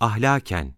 ahlaken.